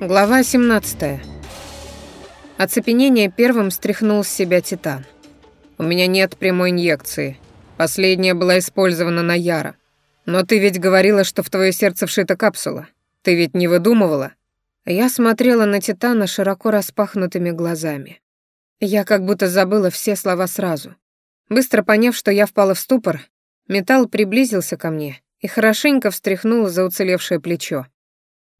Глава 17. Оцепенение первым стряхнул с себя Титан. «У меня нет прямой инъекции. Последняя была использована на Яра. Но ты ведь говорила, что в твое сердце вшита капсула. Ты ведь не выдумывала?» Я смотрела на Титана широко распахнутыми глазами. Я как будто забыла все слова сразу. Быстро поняв, что я впала в ступор, металл приблизился ко мне и хорошенько встряхнул за уцелевшее плечо.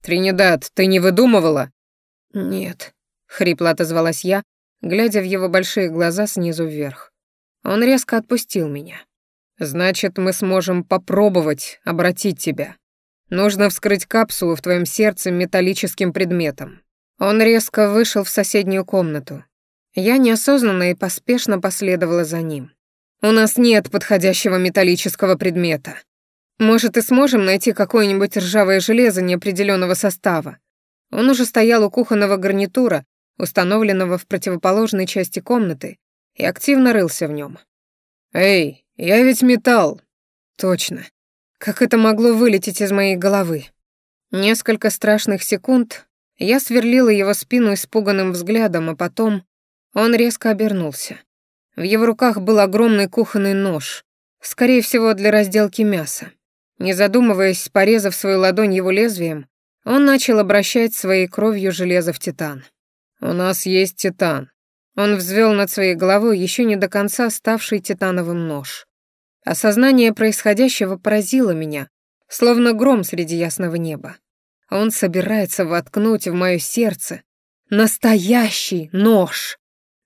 «Тринидад, ты не выдумывала?» «Нет», — хрипло отозвалась я, глядя в его большие глаза снизу вверх. Он резко отпустил меня. «Значит, мы сможем попробовать обратить тебя. Нужно вскрыть капсулу в твоем сердце металлическим предметом». Он резко вышел в соседнюю комнату. Я неосознанно и поспешно последовала за ним. «У нас нет подходящего металлического предмета», может, и сможем найти какое-нибудь ржавое железо неопределенного состава. Он уже стоял у кухонного гарнитура, установленного в противоположной части комнаты, и активно рылся в нем. «Эй, я ведь металл!» «Точно. Как это могло вылететь из моей головы?» Несколько страшных секунд я сверлила его спину испуганным взглядом, а потом он резко обернулся. В его руках был огромный кухонный нож, скорее всего, для разделки мяса. Не задумываясь, порезав свою ладонь его лезвием, он начал обращать своей кровью железо в титан. «У нас есть титан». Он взвел над своей головой еще не до конца ставший титановым нож. Осознание происходящего поразило меня, словно гром среди ясного неба. Он собирается воткнуть в мое сердце настоящий нож.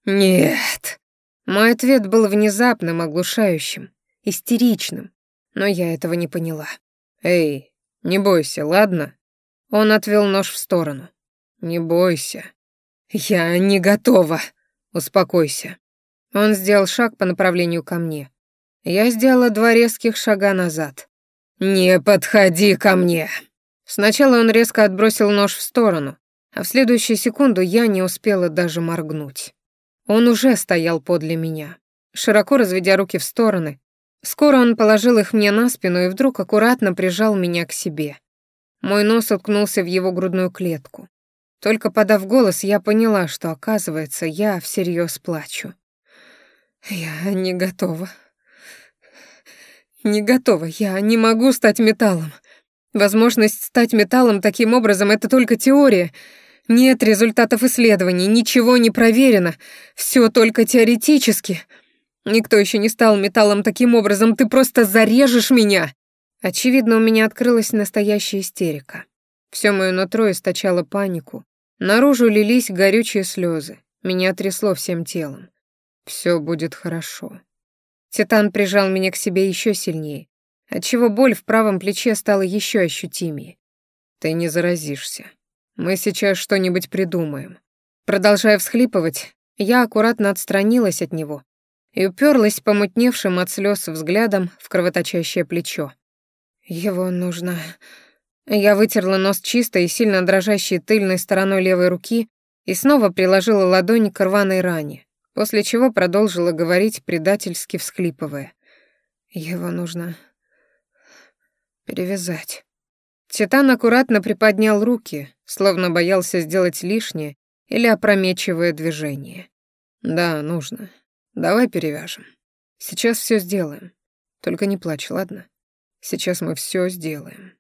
«Нет!» Мой ответ был внезапным, оглушающим, истеричным но я этого не поняла. «Эй, не бойся, ладно?» Он отвел нож в сторону. «Не бойся». «Я не готова!» «Успокойся». Он сделал шаг по направлению ко мне. Я сделала два резких шага назад. «Не подходи ко мне!» Сначала он резко отбросил нож в сторону, а в следующую секунду я не успела даже моргнуть. Он уже стоял подле меня, широко разведя руки в стороны, Скоро он положил их мне на спину и вдруг аккуратно прижал меня к себе. Мой нос уткнулся в его грудную клетку. Только подав голос, я поняла, что, оказывается, я всерьез плачу. «Я не готова. Не готова. Я не могу стать металлом. Возможность стать металлом таким образом — это только теория. Нет результатов исследований, ничего не проверено. Все только теоретически». Никто еще не стал металлом таким образом, ты просто зарежешь меня!» Очевидно, у меня открылась настоящая истерика. Все мое нутро источало панику. Наружу лились горючие слезы. Меня трясло всем телом. «Все будет хорошо». Титан прижал меня к себе еще сильнее, отчего боль в правом плече стала еще ощутимее. «Ты не заразишься. Мы сейчас что-нибудь придумаем». Продолжая всхлипывать, я аккуратно отстранилась от него, и уперлась помутневшим от слез взглядом в кровоточащее плечо. «Его нужно...» Я вытерла нос чисто и сильно дрожащей тыльной стороной левой руки и снова приложила ладонь к рваной ране, после чего продолжила говорить, предательски всхлипывая. «Его нужно... перевязать». Титан аккуратно приподнял руки, словно боялся сделать лишнее или опрометчивое движение. «Да, нужно. Давай перевяжем. Сейчас все сделаем. Только не плачь, ладно? Сейчас мы все сделаем.